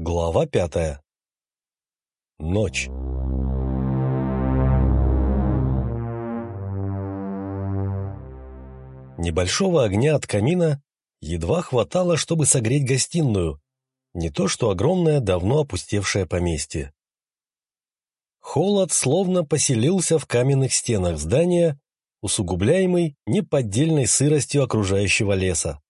Глава пятая. Ночь. Небольшого огня от камина едва хватало, чтобы согреть гостиную, не то что огромное, давно опустевшее поместье. Холод словно поселился в каменных стенах здания, усугубляемый неподдельной сыростью окружающего леса.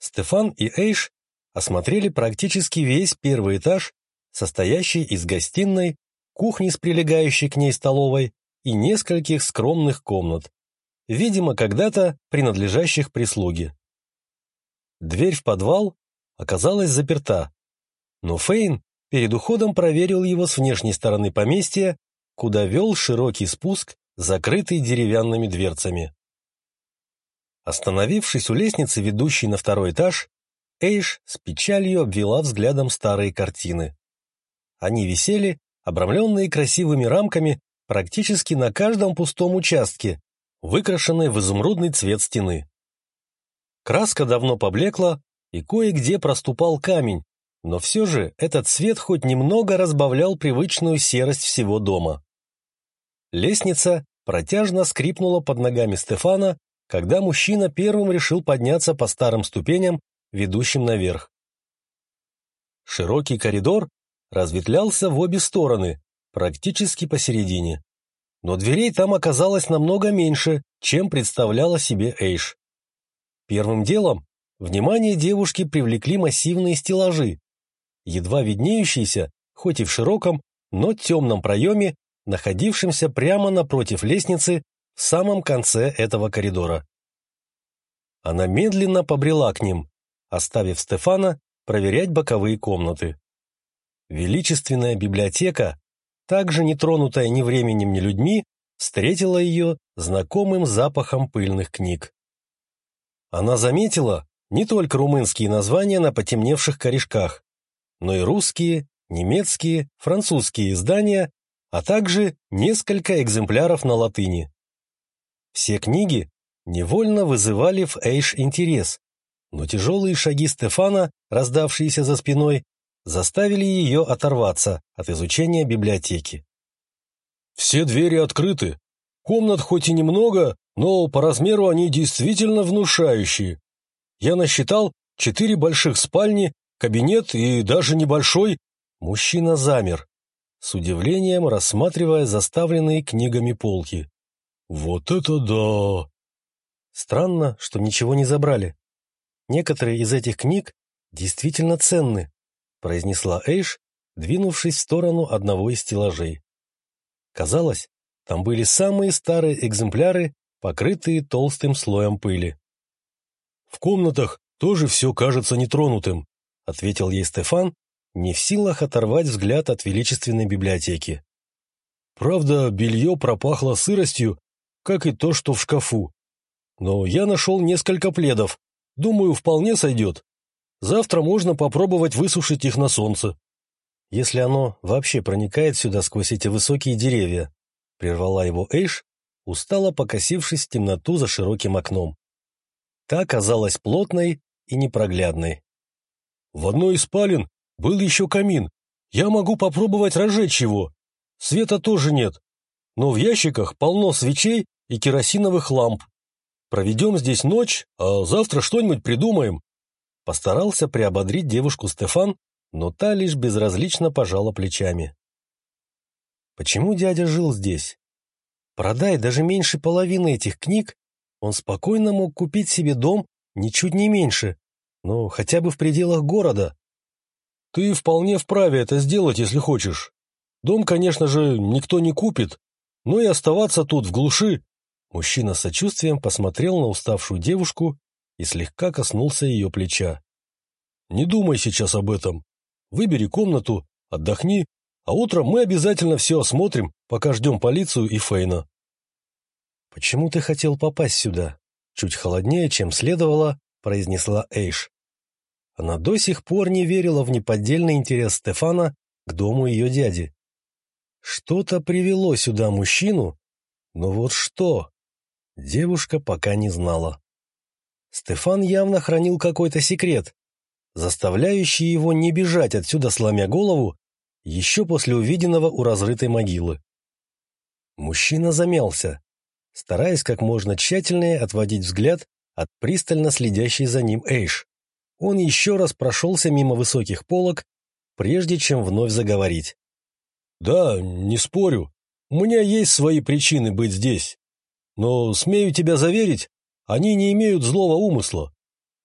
Стефан и Эйш осмотрели практически весь первый этаж, состоящий из гостиной, кухни с прилегающей к ней столовой и нескольких скромных комнат, видимо, когда-то принадлежащих прислуге. Дверь в подвал оказалась заперта, но Фейн перед уходом проверил его с внешней стороны поместья, куда вел широкий спуск, закрытый деревянными дверцами. Остановившись у лестницы, ведущей на второй этаж, Эйш с печалью обвела взглядом старые картины. Они висели, обрамленные красивыми рамками, практически на каждом пустом участке, выкрашенные в изумрудный цвет стены. Краска давно поблекла, и кое-где проступал камень, но все же этот цвет хоть немного разбавлял привычную серость всего дома. Лестница протяжно скрипнула под ногами Стефана, когда мужчина первым решил подняться по старым ступеням, ведущим наверх. Широкий коридор разветвлялся в обе стороны, практически посередине. Но дверей там оказалось намного меньше, чем представляла себе Эйш. Первым делом внимание девушки привлекли массивные стеллажи, едва виднеющиеся, хоть и в широком, но темном проеме, находившемся прямо напротив лестницы в самом конце этого коридора. Она медленно побрела к ним, оставив Стефана проверять боковые комнаты. Величественная библиотека, также не тронутая ни временем, ни людьми, встретила ее знакомым запахом пыльных книг. Она заметила не только румынские названия на потемневших корешках, но и русские, немецкие, французские издания, а также несколько экземпляров на латыни. Все книги невольно вызывали в Эйш интерес, но тяжелые шаги Стефана, раздавшиеся за спиной, заставили ее оторваться от изучения библиотеки. «Все двери открыты. Комнат хоть и немного, но по размеру они действительно внушающие. Я насчитал четыре больших спальни, кабинет и даже небольшой...» Мужчина замер, с удивлением рассматривая заставленные книгами полки. «Вот это да!» Странно, что ничего не забрали. Некоторые из этих книг действительно ценны, произнесла Эйш, двинувшись в сторону одного из стеллажей. Казалось, там были самые старые экземпляры, покрытые толстым слоем пыли. «В комнатах тоже все кажется нетронутым», — ответил ей Стефан, не в силах оторвать взгляд от величественной библиотеки. «Правда, белье пропахло сыростью, как и то, что в шкафу. Но я нашел несколько пледов, думаю, вполне сойдет. Завтра можно попробовать высушить их на солнце». «Если оно вообще проникает сюда сквозь эти высокие деревья», — прервала его Эйш, устало покосившись в темноту за широким окном. Та оказалась плотной и непроглядной. В одной из спален был еще камин. Я могу попробовать разжечь его. Света тоже нет. Но в ящиках полно свечей и керосиновых ламп. Проведем здесь ночь, а завтра что-нибудь придумаем. Постарался приободрить девушку Стефан, но та лишь безразлично пожала плечами. Почему дядя жил здесь? Продай даже меньше половины этих книг, он спокойно мог купить себе дом ничуть не меньше, ну, хотя бы в пределах города. Ты вполне вправе это сделать, если хочешь. Дом, конечно же, никто не купит, но и оставаться тут в глуши. Мужчина с сочувствием посмотрел на уставшую девушку и слегка коснулся ее плеча. Не думай сейчас об этом. Выбери комнату, отдохни, а утром мы обязательно все осмотрим, пока ждем полицию и Фейна. Почему ты хотел попасть сюда? Чуть холоднее, чем следовало, произнесла Эйш. Она до сих пор не верила в неподдельный интерес Стефана к дому ее дяди. Что-то привело сюда мужчину, но вот что? Девушка пока не знала. Стефан явно хранил какой-то секрет, заставляющие его не бежать отсюда, сломя голову, еще после увиденного у разрытой могилы. Мужчина замялся, стараясь как можно тщательнее отводить взгляд от пристально следящей за ним Эйш. Он еще раз прошелся мимо высоких полок, прежде чем вновь заговорить. «Да, не спорю. У меня есть свои причины быть здесь. Но, смею тебя заверить, они не имеют злого умысла.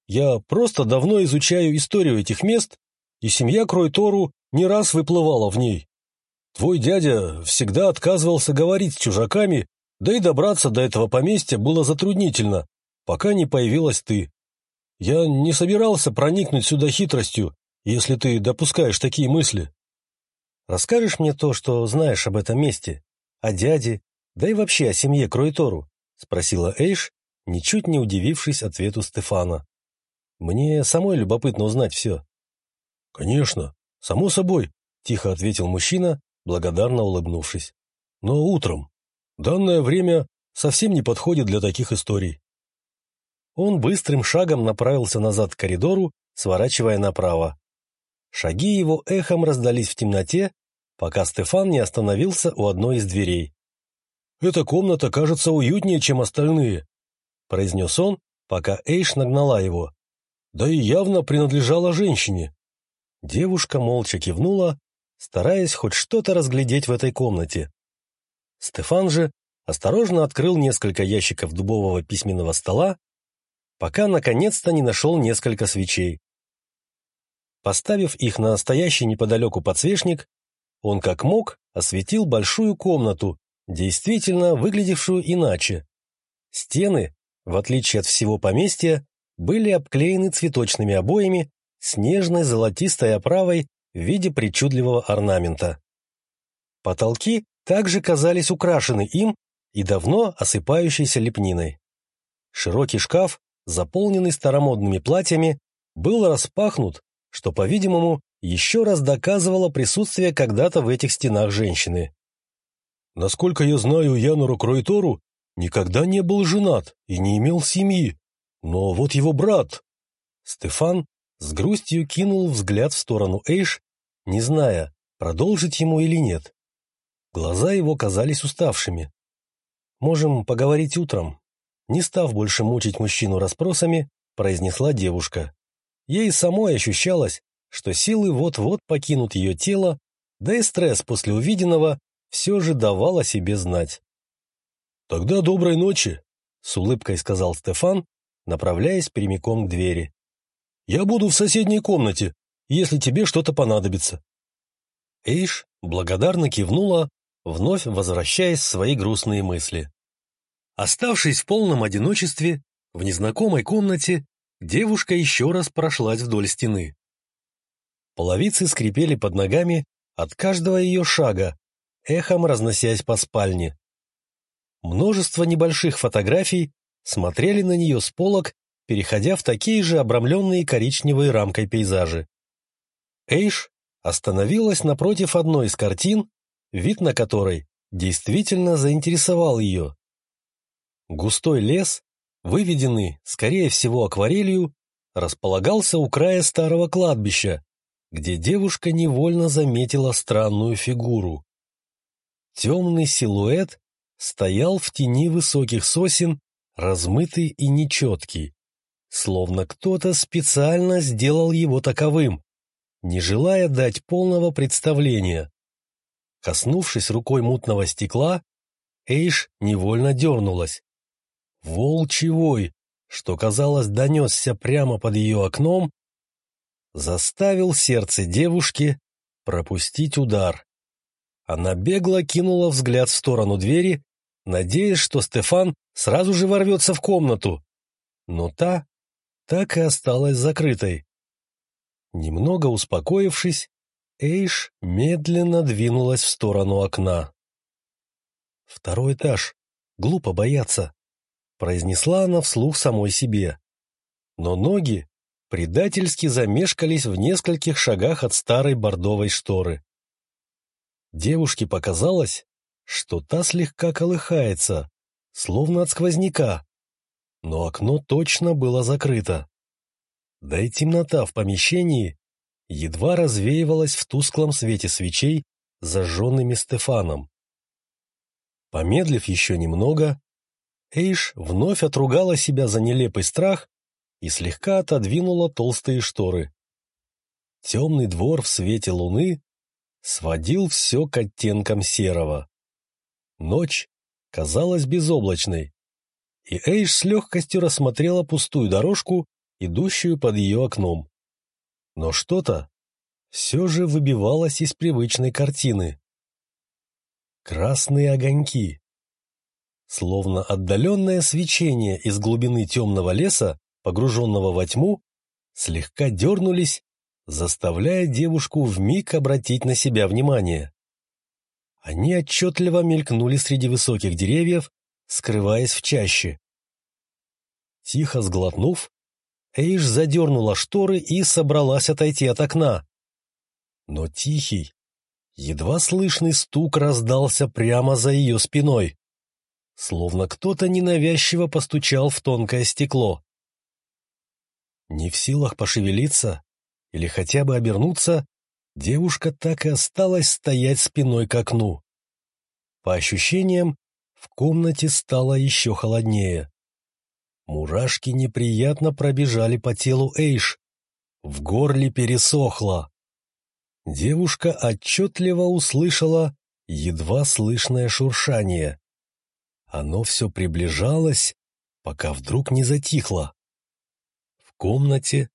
Я просто давно изучаю историю этих мест, и семья Кройтору не раз выплывала в ней. Твой дядя всегда отказывался говорить с чужаками, да и добраться до этого поместья было затруднительно, пока не появилась ты. Я не собирался проникнуть сюда хитростью, если ты допускаешь такие мысли. Расскажешь мне то, что знаешь об этом месте, о дяде, да и вообще о семье Кройтору? — спросила Эйш, ничуть не удивившись ответу Стефана. «Мне самой любопытно узнать все». «Конечно, само собой», — тихо ответил мужчина, благодарно улыбнувшись. «Но утром. Данное время совсем не подходит для таких историй». Он быстрым шагом направился назад к коридору, сворачивая направо. Шаги его эхом раздались в темноте, пока Стефан не остановился у одной из дверей. «Эта комната кажется уютнее, чем остальные», — произнес он, пока Эйш нагнала его. «Да и явно принадлежала женщине». Девушка молча кивнула, стараясь хоть что-то разглядеть в этой комнате. Стефан же осторожно открыл несколько ящиков дубового письменного стола, пока наконец-то не нашел несколько свечей. Поставив их на стоящий неподалеку подсвечник, он как мог осветил большую комнату, действительно выглядевшую иначе. Стены, в отличие от всего поместья, были обклеены цветочными обоями с нежной золотистой оправой в виде причудливого орнамента. Потолки также казались украшены им и давно осыпающейся лепниной. Широкий шкаф, заполненный старомодными платьями, был распахнут, что, по-видимому, еще раз доказывало присутствие когда-то в этих стенах женщины. Насколько я знаю Януру Кройтору, никогда не был женат и не имел семьи. Но вот его брат... Стефан с грустью кинул взгляд в сторону Эйш, не зная, продолжить ему или нет. Глаза его казались уставшими. «Можем поговорить утром», не став больше мучить мужчину расспросами, произнесла девушка. Ей самой ощущалось, что силы вот-вот покинут ее тело, да и стресс после увиденного все же давал о себе знать. «Тогда доброй ночи», — с улыбкой сказал Стефан, направляясь прямиком к двери. «Я буду в соседней комнате, если тебе что-то понадобится». Эйш благодарно кивнула, вновь возвращаясь в свои грустные мысли. Оставшись в полном одиночестве, в незнакомой комнате, девушка еще раз прошлась вдоль стены. Половицы скрипели под ногами от каждого ее шага, эхом разносясь по спальне. Множество небольших фотографий смотрели на нее с полок, переходя в такие же обрамленные коричневой рамкой пейзажи. Эйш остановилась напротив одной из картин, вид на которой действительно заинтересовал ее. Густой лес, выведенный, скорее всего, акварелью, располагался у края старого кладбища, где девушка невольно заметила странную фигуру. Темный силуэт стоял в тени высоких сосен, размытый и нечеткий, словно кто-то специально сделал его таковым, не желая дать полного представления. Коснувшись рукой мутного стекла, Эйш невольно дернулась. Волчевой, что, казалось, донесся прямо под ее окном, заставил сердце девушки пропустить удар. Она бегло кинула взгляд в сторону двери, надеясь, что Стефан сразу же ворвется в комнату. Но та так и осталась закрытой. Немного успокоившись, Эйш медленно двинулась в сторону окна. «Второй этаж. Глупо бояться», — произнесла она вслух самой себе. Но ноги предательски замешкались в нескольких шагах от старой бордовой шторы. Девушке показалось, что та слегка колыхается, словно от сквозняка, но окно точно было закрыто. да и темнота в помещении едва развеивалась в тусклом свете свечей, зажженными Стефаном. Помедлив еще немного, Эйш вновь отругала себя за нелепый страх и слегка отодвинула толстые шторы. Темный двор в свете луны сводил все к оттенкам серого. Ночь казалась безоблачной, и Эйш с легкостью рассмотрела пустую дорожку, идущую под ее окном. Но что-то все же выбивалось из привычной картины. Красные огоньки. Словно отдаленное свечение из глубины темного леса, погруженного во тьму, слегка дернулись, заставляя девушку вмиг обратить на себя внимание. Они отчетливо мелькнули среди высоких деревьев, скрываясь в чаще. Тихо сглотнув, Эйш задернула шторы и собралась отойти от окна. Но тихий, едва слышный стук раздался прямо за ее спиной, словно кто-то ненавязчиво постучал в тонкое стекло. Не в силах пошевелиться или хотя бы обернуться, девушка так и осталась стоять спиной к окну. По ощущениям, в комнате стало еще холоднее. Мурашки неприятно пробежали по телу Эйш. В горле пересохло. Девушка отчетливо услышала едва слышное шуршание. Оно все приближалось, пока вдруг не затихло. В комнате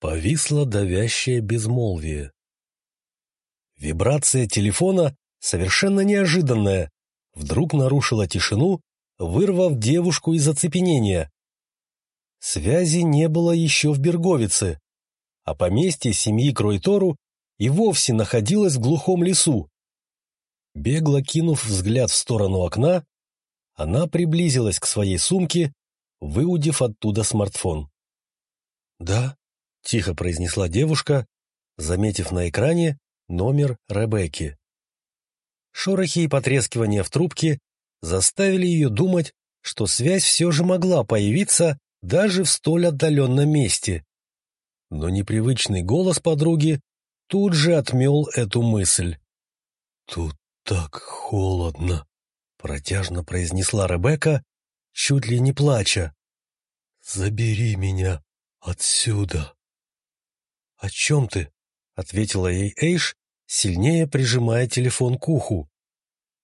повисло давящее безмолвие. Вибрация телефона, совершенно неожиданная, вдруг нарушила тишину, вырвав девушку из оцепенения. Связи не было еще в Берговице, а поместье семьи Кройтору и вовсе находилось в глухом лесу. Бегло кинув взгляд в сторону окна, она приблизилась к своей сумке, выудив оттуда смартфон. «Да», — тихо произнесла девушка, заметив на экране номер Ребекки. Шорохи и потрескивания в трубке заставили ее думать, что связь все же могла появиться даже в столь отдаленном месте. Но непривычный голос подруги тут же отмел эту мысль. «Тут так холодно», — протяжно произнесла Ребекка, чуть ли не плача. «Забери меня отсюда». «О чем ты?» — ответила ей Эйш, сильнее прижимая телефон к уху.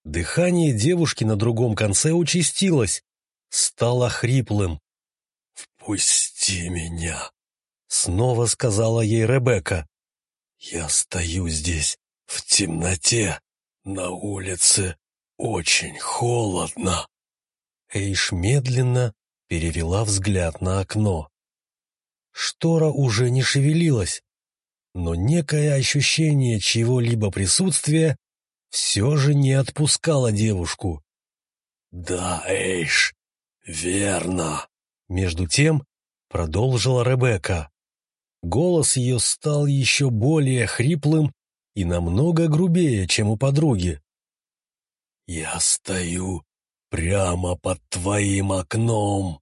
Дыхание девушки на другом конце участилось, стало хриплым. «Впусти меня!» — снова сказала ей Ребекка. «Я стою здесь, в темноте, на улице очень холодно». Эйш медленно перевела взгляд на окно. Штора уже не шевелилась, но некое ощущение чьего-либо присутствия все же не отпускало девушку. «Да, Эйш, верно», между тем продолжила Ребекка. Голос ее стал еще более хриплым и намного грубее, чем у подруги. «Я стою прямо под твоим окном!»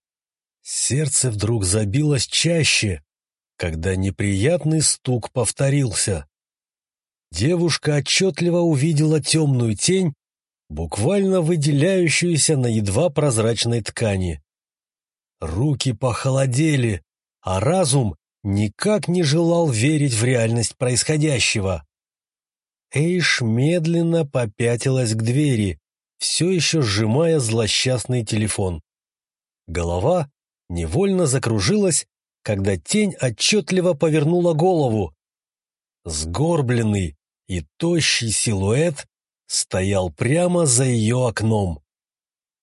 Сердце вдруг забилось чаще, когда неприятный стук повторился. Девушка отчетливо увидела темную тень, буквально выделяющуюся на едва прозрачной ткани. Руки похолодели, а разум никак не желал верить в реальность происходящего. Эйш медленно попятилась к двери, все еще сжимая злосчастный телефон. Голова невольно закружилась, когда тень отчетливо повернула голову. Сгорбленный и тощий силуэт стоял прямо за ее окном,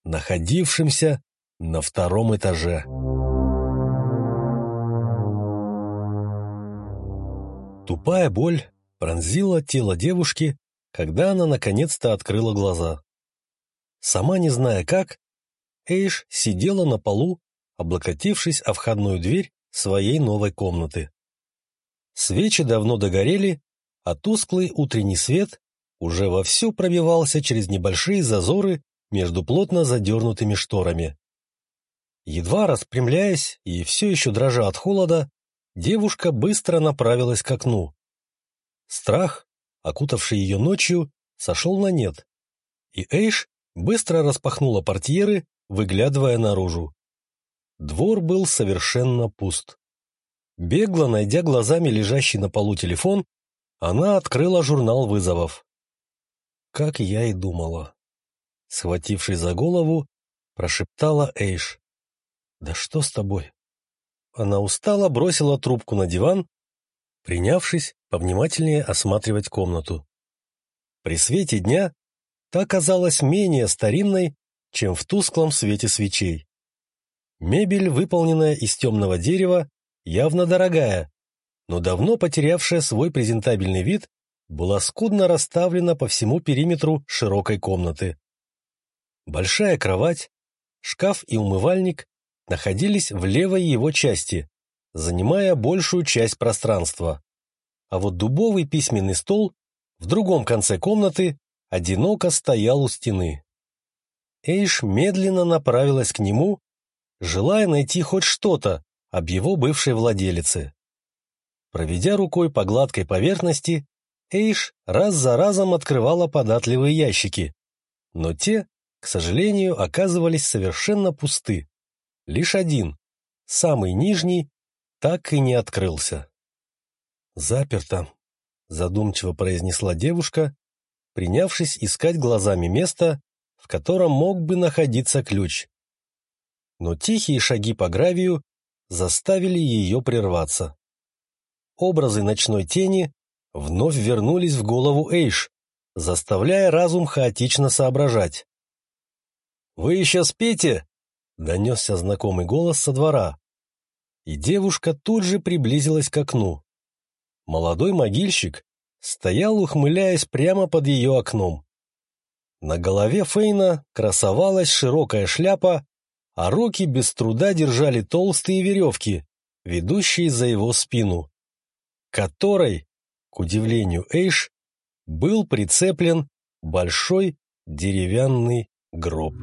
находившимся на втором этаже. Тупая боль пронзила тело девушки, когда она наконец-то открыла глаза. Сама не зная как, Эйш сидела на полу, облокотившись о входную дверь своей новой комнаты. Свечи давно догорели, а тусклый утренний свет уже вовсю пробивался через небольшие зазоры между плотно задернутыми шторами. Едва распрямляясь и все еще дрожа от холода, девушка быстро направилась к окну. Страх, окутавший ее ночью, сошел на нет, и Эйш быстро распахнула портьеры, выглядывая наружу. Двор был совершенно пуст. Бегло найдя глазами лежащий на полу телефон, она открыла журнал вызовов. Как я и думала. Схватившись за голову, прошептала Эйш. «Да что с тобой?» Она устало бросила трубку на диван, принявшись повнимательнее осматривать комнату. При свете дня та казалась менее старинной, чем в тусклом свете свечей. Мебель, выполненная из темного дерева, явно дорогая, но давно потерявшая свой презентабельный вид, была скудно расставлена по всему периметру широкой комнаты. Большая кровать, шкаф и умывальник находились в левой его части, занимая большую часть пространства. А вот дубовый письменный стол в другом конце комнаты одиноко стоял у стены. Эйш медленно направилась к нему желая найти хоть что-то об его бывшей владелице. Проведя рукой по гладкой поверхности, Эйш раз за разом открывала податливые ящики, но те, к сожалению, оказывались совершенно пусты. Лишь один, самый нижний, так и не открылся. «Заперто», — задумчиво произнесла девушка, принявшись искать глазами место, в котором мог бы находиться ключ но тихие шаги по гравию заставили ее прерваться. Образы ночной тени вновь вернулись в голову Эйш, заставляя разум хаотично соображать. «Вы еще спите?» — донесся знакомый голос со двора. И девушка тут же приблизилась к окну. Молодой могильщик стоял, ухмыляясь прямо под ее окном. На голове Фейна красовалась широкая шляпа а руки без труда держали толстые веревки, ведущие за его спину, которой, к удивлению Эйш, был прицеплен большой деревянный гроб.